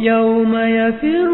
يوم يفر